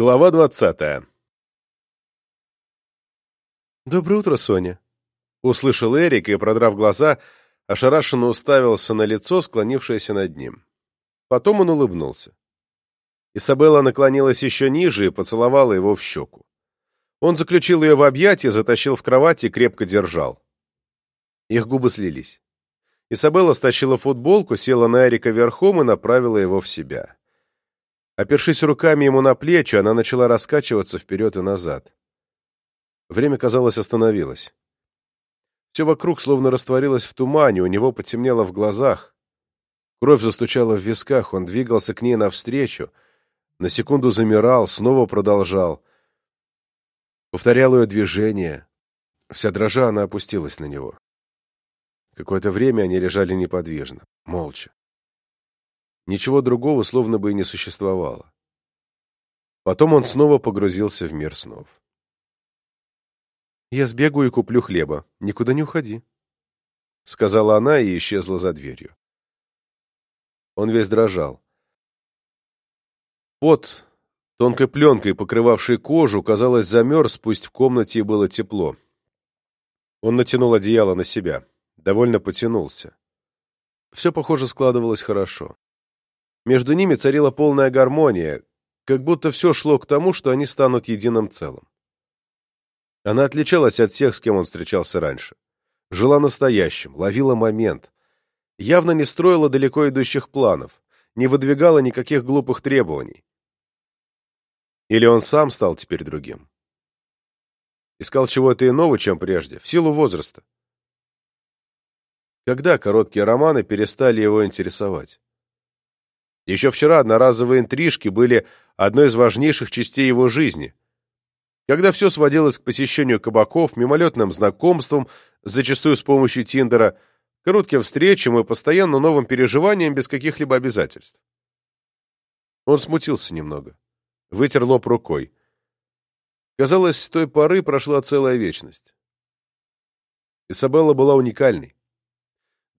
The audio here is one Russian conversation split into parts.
Глава двадцатая «Доброе утро, Соня!» — услышал Эрик и, продрав глаза, ошарашенно уставился на лицо, склонившееся над ним. Потом он улыбнулся. Изабелла наклонилась еще ниже и поцеловала его в щеку. Он заключил ее в объятия, затащил в кровать и крепко держал. Их губы слились. Изабелла стащила футболку, села на Эрика верхом и направила его в себя. Опершись руками ему на плечи, она начала раскачиваться вперед и назад. Время, казалось, остановилось. Все вокруг словно растворилось в тумане, у него потемнело в глазах. Кровь застучала в висках, он двигался к ней навстречу, на секунду замирал, снова продолжал. Повторял ее движение. Вся дрожа она опустилась на него. Какое-то время они лежали неподвижно, молча. Ничего другого словно бы и не существовало. Потом он снова погрузился в мир снов. «Я сбегу и куплю хлеба. Никуда не уходи», — сказала она и исчезла за дверью. Он весь дрожал. Пот, тонкой пленкой покрывавшей кожу, казалось, замерз, пусть в комнате было тепло. Он натянул одеяло на себя, довольно потянулся. Все, похоже, складывалось хорошо. Между ними царила полная гармония, как будто все шло к тому, что они станут единым целым. Она отличалась от всех, с кем он встречался раньше. Жила настоящим, ловила момент. Явно не строила далеко идущих планов, не выдвигала никаких глупых требований. Или он сам стал теперь другим? Искал чего-то иного, чем прежде, в силу возраста. Когда короткие романы перестали его интересовать? Еще вчера одноразовые интрижки были одной из важнейших частей его жизни когда все сводилось к посещению кабаков, мимолетным знакомствам, зачастую с помощью Тиндера, коротким встречам и постоянно новым переживаниям без каких-либо обязательств. Он смутился немного, вытер лоб рукой. Казалось, с той поры прошла целая вечность. Исабелла была уникальной.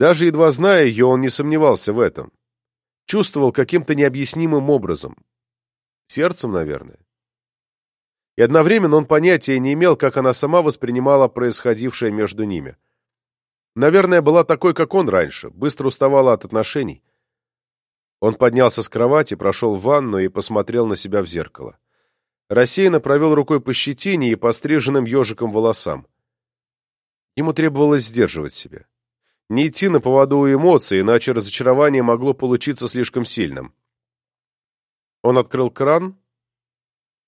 Даже едва зная ее, он не сомневался в этом. Чувствовал каким-то необъяснимым образом. Сердцем, наверное и одновременно он понятия не имел, как она сама воспринимала происходившее между ними. Наверное, была такой, как он раньше, быстро уставала от отношений. Он поднялся с кровати, прошел в ванну и посмотрел на себя в зеркало. Рассеянно провел рукой по щетине и по стриженным ежикам волосам. Ему требовалось сдерживать себя. Не идти на поводу у эмоций, иначе разочарование могло получиться слишком сильным. Он открыл кран,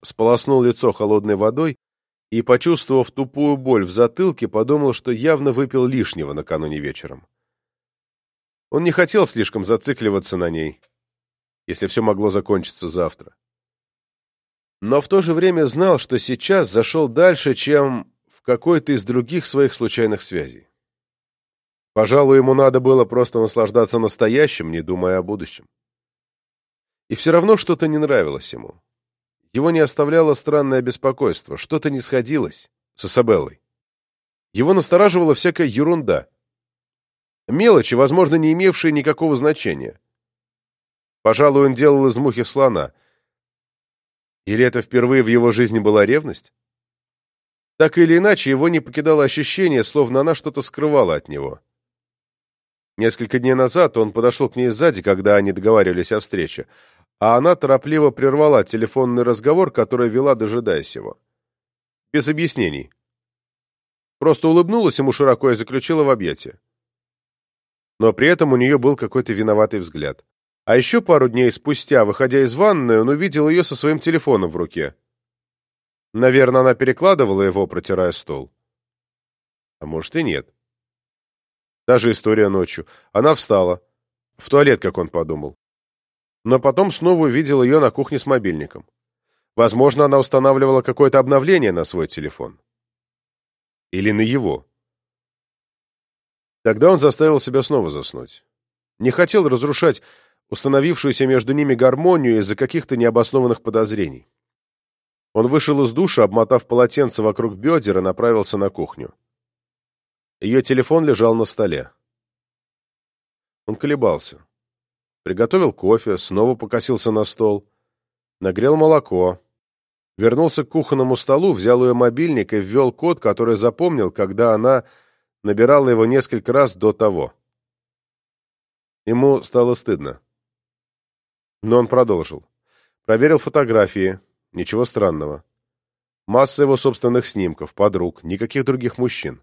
сполоснул лицо холодной водой и, почувствовав тупую боль в затылке, подумал, что явно выпил лишнего накануне вечером. Он не хотел слишком зацикливаться на ней, если все могло закончиться завтра. Но в то же время знал, что сейчас зашел дальше, чем в какой-то из других своих случайных связей. Пожалуй, ему надо было просто наслаждаться настоящим, не думая о будущем. И все равно что-то не нравилось ему. Его не оставляло странное беспокойство, что-то не сходилось с Исабеллой. Его настораживала всякая ерунда. Мелочи, возможно, не имевшие никакого значения. Пожалуй, он делал из мухи слона. Или это впервые в его жизни была ревность? Так или иначе, его не покидало ощущение, словно она что-то скрывала от него. Несколько дней назад он подошел к ней сзади, когда они договаривались о встрече а она торопливо прервала телефонный разговор, который вела, дожидаясь его. Без объяснений. Просто улыбнулась ему широко и заключила в объятия. Но при этом у нее был какой-то виноватый взгляд. А еще пару дней спустя, выходя из ванной, он увидел ее со своим телефоном в руке. Наверное, она перекладывала его, протирая стол. А может и нет. Даже история ночью. Она встала. В туалет, как он подумал но потом снова увидел ее на кухне с мобильником. Возможно, она устанавливала какое-то обновление на свой телефон. Или на его. Тогда он заставил себя снова заснуть. Не хотел разрушать установившуюся между ними гармонию из-за каких-то необоснованных подозрений. Он вышел из душа, обмотав полотенце вокруг бедер и направился на кухню. Ее телефон лежал на столе. Он колебался. Приготовил кофе, снова покосился на стол. Нагрел молоко. Вернулся к кухонному столу, взял ее мобильник и ввел код, который запомнил, когда она набирала его несколько раз до того. Ему стало стыдно. Но он продолжил. Проверил фотографии. Ничего странного. Масса его собственных снимков, подруг, никаких других мужчин.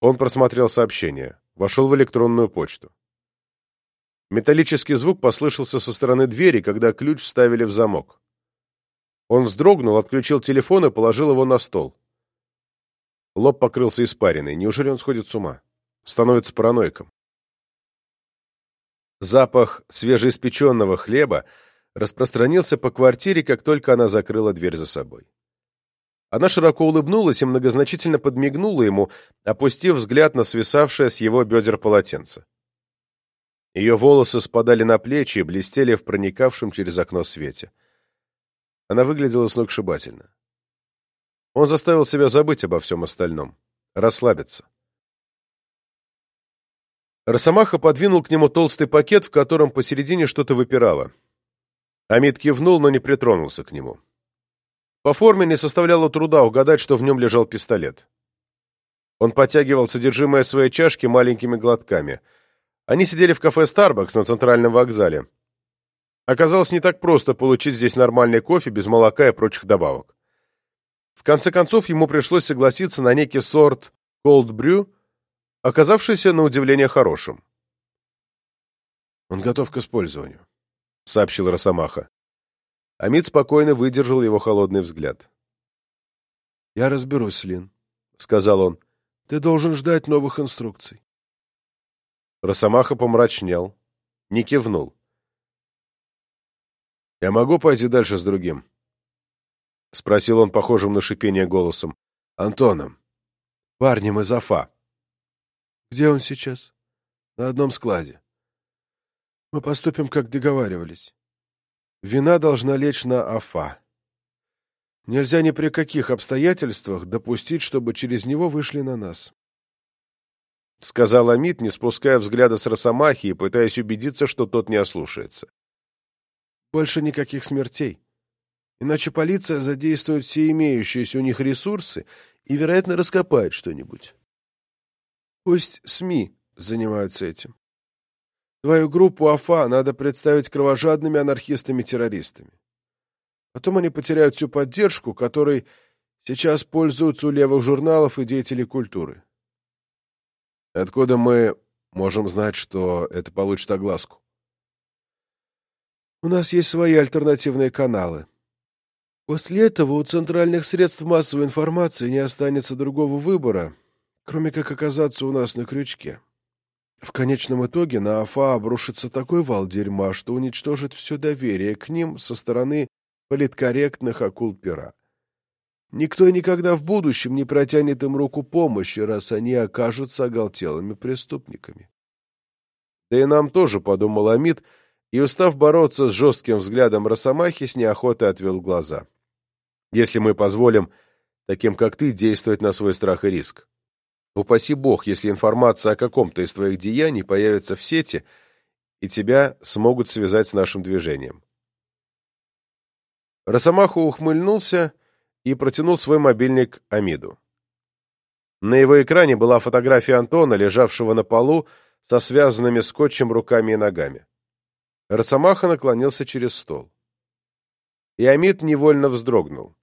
Он просмотрел сообщение, вошел в электронную почту. Металлический звук послышался со стороны двери, когда ключ вставили в замок. Он вздрогнул, отключил телефон и положил его на стол. Лоб покрылся испариной. Неужели он сходит с ума? Становится параноиком. Запах свежеиспеченного хлеба распространился по квартире, как только она закрыла дверь за собой. Она широко улыбнулась и многозначительно подмигнула ему, опустив взгляд на свисавшее с его бедер полотенце. Ее волосы спадали на плечи и блестели в проникавшем через окно свете. Она выглядела сногсшибательно. Он заставил себя забыть обо всем остальном, расслабиться. Росомаха подвинул к нему толстый пакет, в котором посередине что-то выпирало. Амид кивнул, но не притронулся к нему. По форме не составляло труда угадать, что в нем лежал пистолет. Он подтягивал содержимое своей чашки маленькими глотками. Они сидели в кафе «Старбакс» на центральном вокзале. Оказалось, не так просто получить здесь нормальный кофе без молока и прочих добавок. В конце концов, ему пришлось согласиться на некий сорт cold brew, оказавшийся на удивление хорошим. «Он готов к использованию», — сообщил Росомаха. Амид спокойно выдержал его холодный взгляд. «Я разберусь, Лин», — сказал он. «Ты должен ждать новых инструкций». Росомаха помрачнел, не кивнул. «Я могу пойти дальше с другим?» — спросил он похожим на шипение голосом. «Антоном. Парнем из Афа». «Где он сейчас?» «На одном складе». «Мы поступим, как договаривались. Вина должна лечь на Афа. Нельзя ни при каких обстоятельствах допустить, чтобы через него вышли на нас». — сказал Амит, не спуская взгляда с Росомахи и пытаясь убедиться, что тот не ослушается. Больше никаких смертей. Иначе полиция задействует все имеющиеся у них ресурсы и, вероятно, раскопает что-нибудь. Пусть СМИ занимаются этим. Твою группу АФА надо представить кровожадными анархистами-террористами. Потом они потеряют всю поддержку, которой сейчас пользуются у левых журналов и деятелей культуры. Откуда мы можем знать, что это получит огласку? У нас есть свои альтернативные каналы. После этого у центральных средств массовой информации не останется другого выбора, кроме как оказаться у нас на крючке. В конечном итоге на АФА обрушится такой вал дерьма, что уничтожит все доверие к ним со стороны политкорректных акул пера. Никто и никогда в будущем не протянет им руку помощи, раз они окажутся оголтелыми преступниками. Да и нам тоже, — подумал Амид, — и, устав бороться с жестким взглядом Росомахи, с неохотой отвел глаза. «Если мы позволим таким, как ты, действовать на свой страх и риск. Упаси бог, если информация о каком-то из твоих деяний появится в сети, и тебя смогут связать с нашим движением». Росомаху ухмыльнулся и протянул свой мобильник Амиду. На его экране была фотография Антона, лежавшего на полу, со связанными скотчем руками и ногами. Росомаха наклонился через стол. И Амид невольно вздрогнул.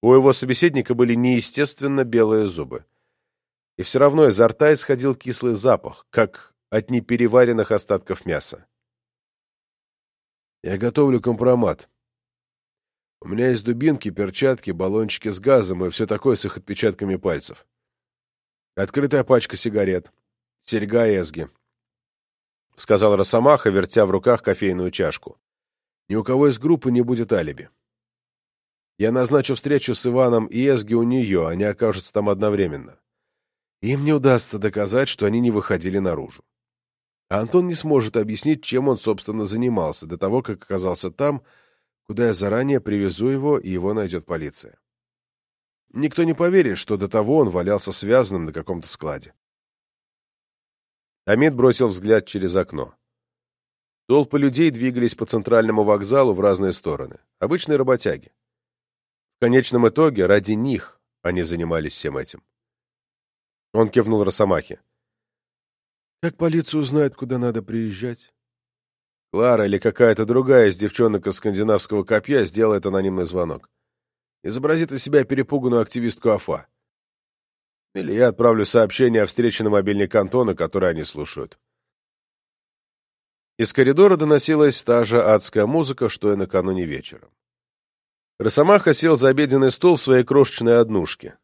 У его собеседника были неестественно белые зубы. И все равно изо рта исходил кислый запах, как от непереваренных остатков мяса. «Я готовлю компромат. У меня есть дубинки, перчатки, баллончики с газом и все такое с их отпечатками пальцев. Открытая пачка сигарет, серьга Эсги, — сказал Росомаха, вертя в руках кофейную чашку. «Ни у кого из группы не будет алиби. Я назначу встречу с Иваном и Эсги у нее, они окажутся там одновременно. Им не удастся доказать, что они не выходили наружу. А Антон не сможет объяснить, чем он, собственно, занимался, до того, как оказался там, куда я заранее привезу его, и его найдет полиция. Никто не поверит, что до того он валялся связанным на каком-то складе. Амид бросил взгляд через окно. Толпы людей двигались по центральному вокзалу в разные стороны. Обычные работяги. В конечном итоге, ради них они занимались всем этим. Он кивнул Росомахе. «Как полиция узнает, куда надо приезжать?» Клара или какая-то другая из девчонок из скандинавского копья сделает анонимный звонок. Изобразит из себя перепуганную активистку АФА. Или я отправлю сообщение о встрече на мобильник Антона, который они слушают. Из коридора доносилась та же адская музыка, что и накануне вечером. Росомаха сел за обеденный стол в своей крошечной однушке.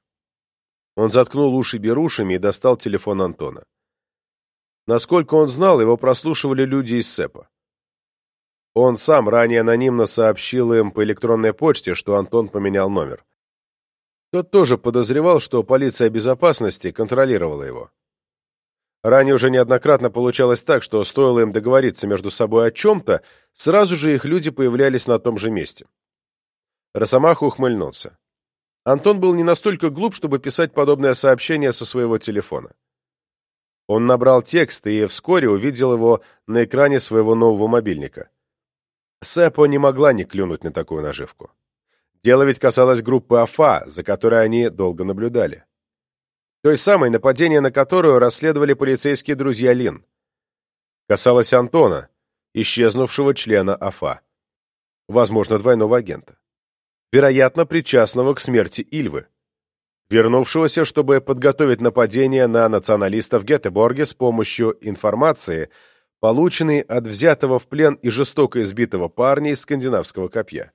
Он заткнул уши берушами и достал телефон Антона. Насколько он знал, его прослушивали люди из СЭПа. Он сам ранее анонимно сообщил им по электронной почте, что Антон поменял номер. Тот тоже подозревал, что полиция безопасности контролировала его. Ранее уже неоднократно получалось так, что стоило им договориться между собой о чем-то, сразу же их люди появлялись на том же месте. Росомаха ухмыльнулся. Антон был не настолько глуп, чтобы писать подобное сообщение со своего телефона. Он набрал текст и вскоре увидел его на экране своего нового мобильника. Сэпо не могла не клюнуть на такую наживку. Дело ведь касалось группы АФА, за которой они долго наблюдали. Той самой, нападение на которую расследовали полицейские друзья Лин. Касалось Антона, исчезнувшего члена АФА. Возможно, двойного агента. Вероятно, причастного к смерти Ильвы. Вернувшегося, чтобы подготовить нападение на националистов Гетеборге с помощью информации – полученный от взятого в плен и жестоко избитого парня из скандинавского копья.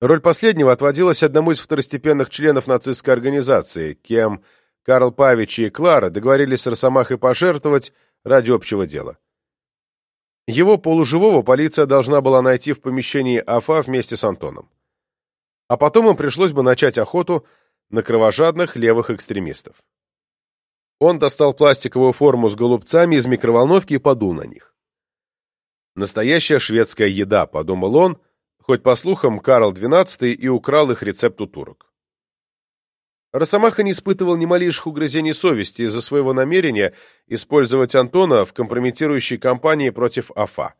Роль последнего отводилась одному из второстепенных членов нацистской организации, кем Карл Павич и Клара договорились с Росомахой пожертвовать ради общего дела. Его полуживого полиция должна была найти в помещении АФА вместе с Антоном. А потом им пришлось бы начать охоту на кровожадных левых экстремистов. Он достал пластиковую форму с голубцами из микроволновки и подул на них. «Настоящая шведская еда», — подумал он, хоть, по слухам, Карл XII и украл их рецепт у турок. Росомаха не испытывал ни малейших угрызений совести из-за своего намерения использовать Антона в компрометирующей кампании против АФА.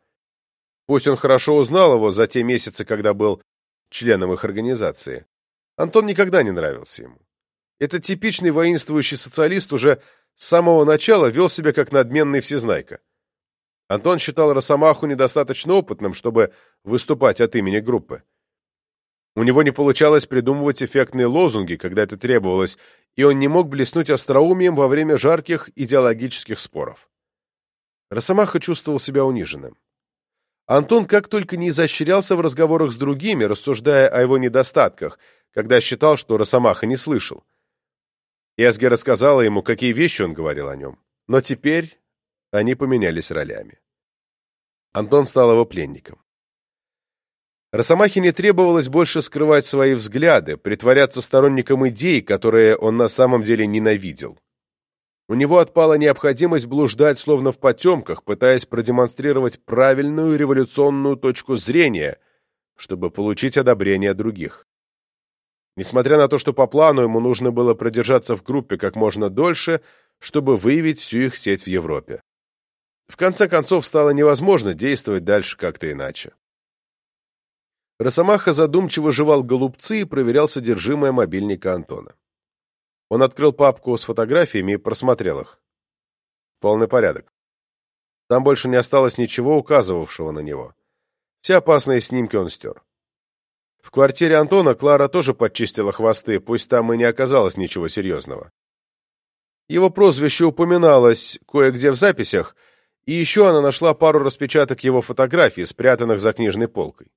Пусть он хорошо узнал его за те месяцы, когда был членом их организации. Антон никогда не нравился ему. Этот типичный воинствующий социалист уже с самого начала вел себя как надменный всезнайка. Антон считал Росомаху недостаточно опытным, чтобы выступать от имени группы. У него не получалось придумывать эффектные лозунги, когда это требовалось, и он не мог блеснуть остроумием во время жарких идеологических споров. Росомаха чувствовал себя униженным. Антон как только не изощрялся в разговорах с другими, рассуждая о его недостатках, когда считал, что Росомаха не слышал. Эсге рассказала ему, какие вещи он говорил о нем. Но теперь они поменялись ролями. Антон стал его пленником. Росомахе не требовалось больше скрывать свои взгляды, притворяться сторонником идей, которые он на самом деле ненавидел. У него отпала необходимость блуждать словно в потемках, пытаясь продемонстрировать правильную революционную точку зрения, чтобы получить одобрение других. Несмотря на то, что по плану ему нужно было продержаться в группе как можно дольше, чтобы выявить всю их сеть в Европе. В конце концов, стало невозможно действовать дальше как-то иначе. Росомаха задумчиво жевал голубцы и проверял содержимое мобильника Антона. Он открыл папку с фотографиями и просмотрел их. Полный порядок. Там больше не осталось ничего, указывавшего на него. Все опасные снимки он стер. В квартире Антона Клара тоже подчистила хвосты, пусть там и не оказалось ничего серьезного. Его прозвище упоминалось кое-где в записях, и еще она нашла пару распечаток его фотографий, спрятанных за книжной полкой.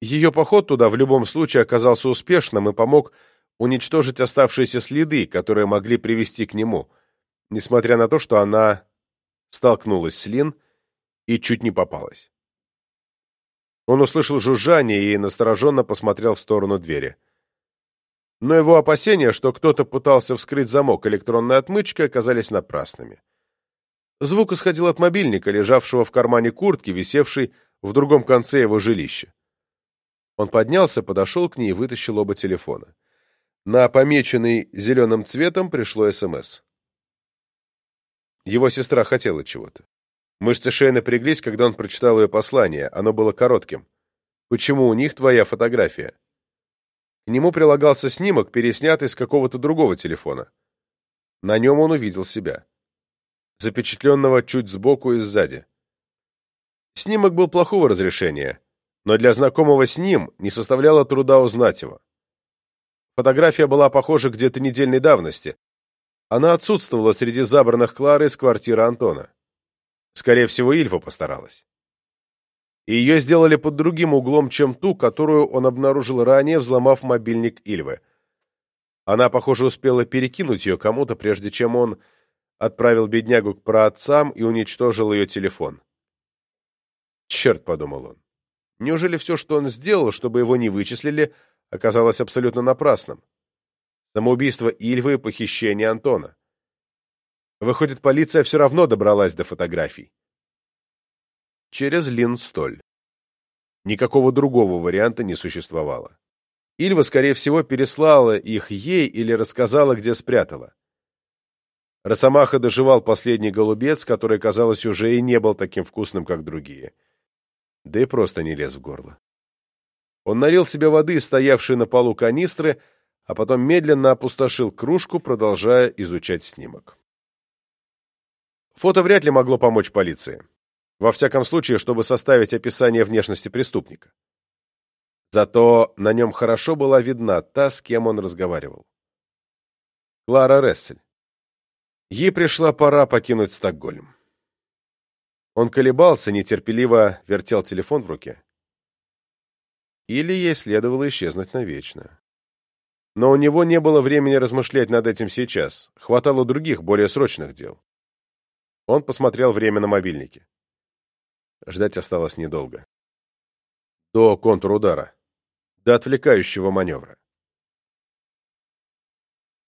Ее поход туда в любом случае оказался успешным и помог уничтожить оставшиеся следы, которые могли привести к нему, несмотря на то, что она столкнулась с Лин и чуть не попалась. Он услышал жужжание и настороженно посмотрел в сторону двери. Но его опасения, что кто-то пытался вскрыть замок электронной отмычкой, оказались напрасными. Звук исходил от мобильника, лежавшего в кармане куртки, висевшей в другом конце его жилища. Он поднялся, подошел к ней и вытащил оба телефона. На помеченный зеленым цветом пришло СМС. Его сестра хотела чего-то. Мышцы шеи напряглись, когда он прочитал ее послание. Оно было коротким. «Почему у них твоя фотография?» К нему прилагался снимок, переснятый с какого-то другого телефона. На нем он увидел себя. Запечатленного чуть сбоку и сзади. Снимок был плохого разрешения, но для знакомого с ним не составляло труда узнать его. Фотография была похожа где-то недельной давности. Она отсутствовала среди забранных Клары из квартиры Антона. Скорее всего, Ильфа постаралась. И ее сделали под другим углом, чем ту, которую он обнаружил ранее, взломав мобильник Ильвы. Она, похоже, успела перекинуть ее кому-то, прежде чем он отправил беднягу к праотцам и уничтожил ее телефон. «Черт», — подумал он, — «неужели все, что он сделал, чтобы его не вычислили, оказалось абсолютно напрасным? Самоубийство Ильвы и похищение Антона. Выходит, полиция все равно добралась до фотографий. Через Линстоль. Никакого другого варианта не существовало. Ильва, скорее всего, переслала их ей или рассказала, где спрятала. Росомаха доживал последний голубец, который, казалось, уже и не был таким вкусным, как другие. Да и просто не лез в горло. Он налил себе воды, стоявшей на полу канистры, а потом медленно опустошил кружку, продолжая изучать снимок. Фото вряд ли могло помочь полиции. Во всяком случае, чтобы составить описание внешности преступника. Зато на нем хорошо была видна та, с кем он разговаривал. Клара Рессель. Ей пришла пора покинуть Стокгольм. Он колебался, нетерпеливо вертел телефон в руке. Или ей следовало исчезнуть навечно. Но у него не было времени размышлять над этим сейчас. Хватало других, более срочных дел. Он посмотрел время на мобильнике. Ждать осталось недолго. До контрудара. До отвлекающего маневра.